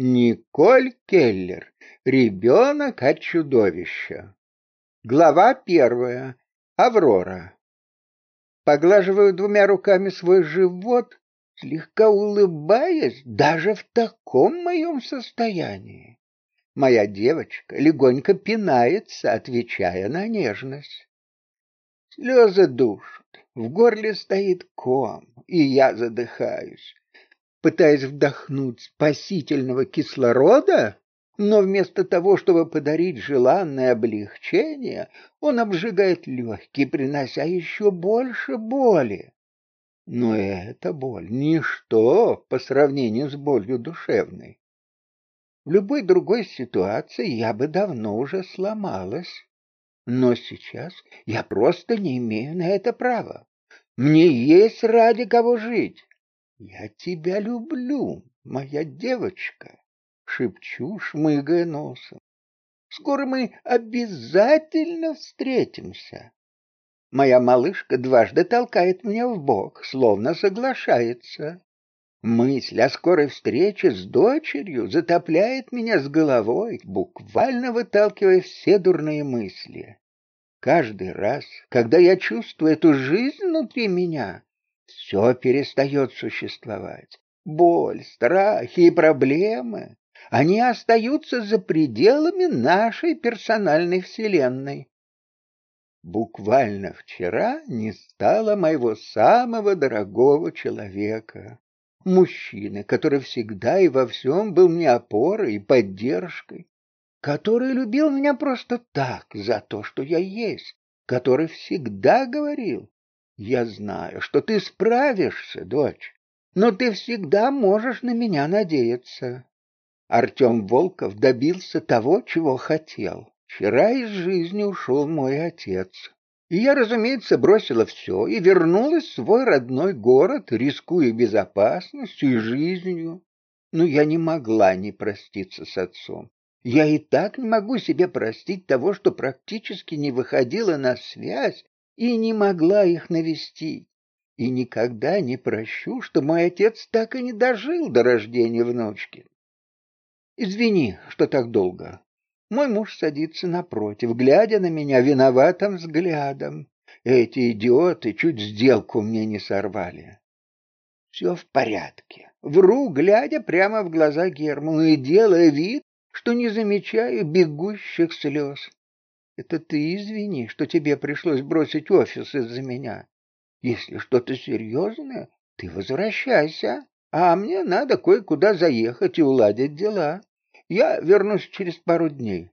Николь Келлер. Ребенок от чудовища. Глава первая. Аврора. Поглаживаю двумя руками свой живот, слегка улыбаясь даже в таком моем состоянии. Моя девочка легонько пинается, отвечая на нежность. Слезы душат, в горле стоит ком, и я задыхаюсь пытаясь вдохнуть спасительного кислорода, но вместо того, чтобы подарить желанное облегчение, он обжигает легкие, принося еще больше боли. Но эта боль — ничто по сравнению с болью душевной. В любой другой ситуации я бы давно уже сломалась. Но сейчас я просто не имею на это права. Мне есть ради кого жить. Я тебя люблю, моя девочка, шепчу, шмыгая носом. Скоро мы обязательно встретимся. Моя малышка дважды толкает меня в бок, словно соглашается. Мысль о скорой встрече с дочерью затопляет меня с головой, буквально выталкивая все дурные мысли. Каждый раз, когда я чувствую эту жизнь внутри меня, все перестает существовать. Боль, страхи и проблемы, они остаются за пределами нашей персональной вселенной. Буквально вчера не стало моего самого дорогого человека, мужчины, который всегда и во всем был мне опорой и поддержкой, который любил меня просто так, за то, что я есть, который всегда говорил, я знаю, что ты справишься, дочь, но ты всегда можешь на меня надеяться. Артем Волков добился того, чего хотел. Вчера из жизни ушел мой отец. И я, разумеется, бросила все и вернулась в свой родной город, рискуя безопасностью и жизнью. Но я не могла не проститься с отцом. Я и так не могу себе простить того, что практически не выходила на связь и не могла их навестить. И никогда не прощу, что мой отец так и не дожил до рождения внучки. Извини, что так долго. Мой муж садится напротив, глядя на меня виноватым взглядом. Эти идиоты чуть сделку мне не сорвали. Все в порядке. Вру, глядя прямо в глаза Герману и делая вид, что не замечаю бегущих слез. Это ты извини, что тебе пришлось бросить офис из-за меня. Если что-то серьезное, ты возвращайся, а мне надо кое-куда заехать и уладить дела. Я вернусь через пару дней.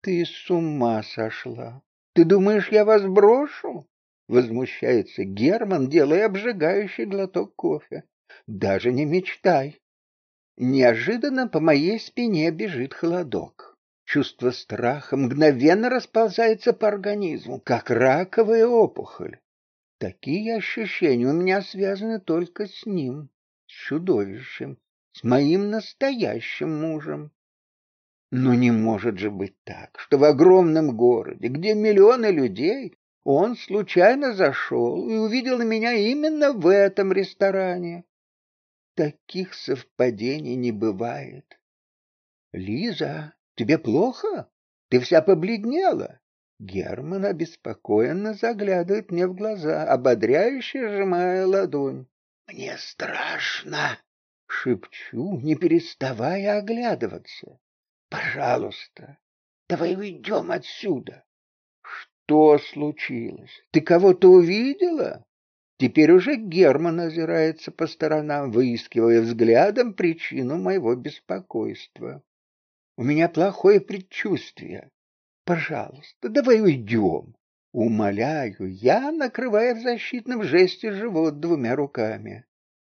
Ты с ума сошла. Ты думаешь, я вас брошу? Возмущается Герман, делая обжигающий глоток кофе. Даже не мечтай. Неожиданно по моей спине бежит холодок. Чувство страха мгновенно расползается по организму, как раковая опухоль. Такие ощущения у меня связаны только с ним, с чудовищем, с моим настоящим мужем. Но не может же быть так, что в огромном городе, где миллионы людей, он случайно зашел и увидел меня именно в этом ресторане. Таких совпадений не бывает. Лиза, Тебе плохо? Ты вся побледнела. Герман обеспокоенно заглядывает мне в глаза, ободряюще сжимая ладонь. Мне страшно, шепчу, не переставая оглядываться. Пожалуйста, давай уйдем отсюда. Что случилось? Ты кого-то увидела? Теперь уже Герман озирается по сторонам, выискивая взглядом причину моего беспокойства. У меня плохое предчувствие. Пожалуйста, давай уйдем. Умоляю я, накрывая в защитном жесте живот двумя руками.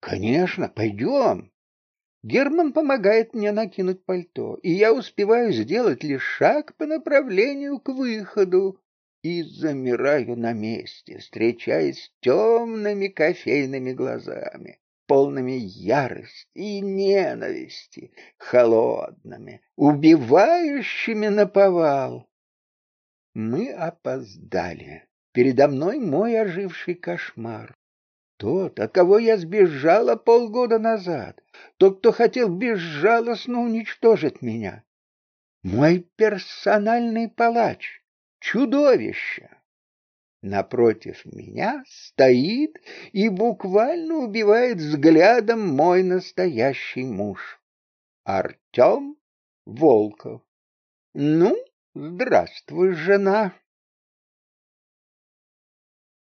Конечно, пойдем. Герман помогает мне накинуть пальто, и я успеваю сделать лишь шаг по направлению к выходу и замираю на месте, встречаясь с темными кофейными глазами полными ярости и ненависти, холодными, убивающими наповал. Мы опоздали. Передо мной мой оживший кошмар. Тот, от кого я сбежала полгода назад, тот, кто хотел безжалостно уничтожить меня. Мой персональный палач, чудовище. Напротив меня стоит и буквально убивает взглядом мой настоящий муж. Артем Волков. Ну, здравствуй, жена.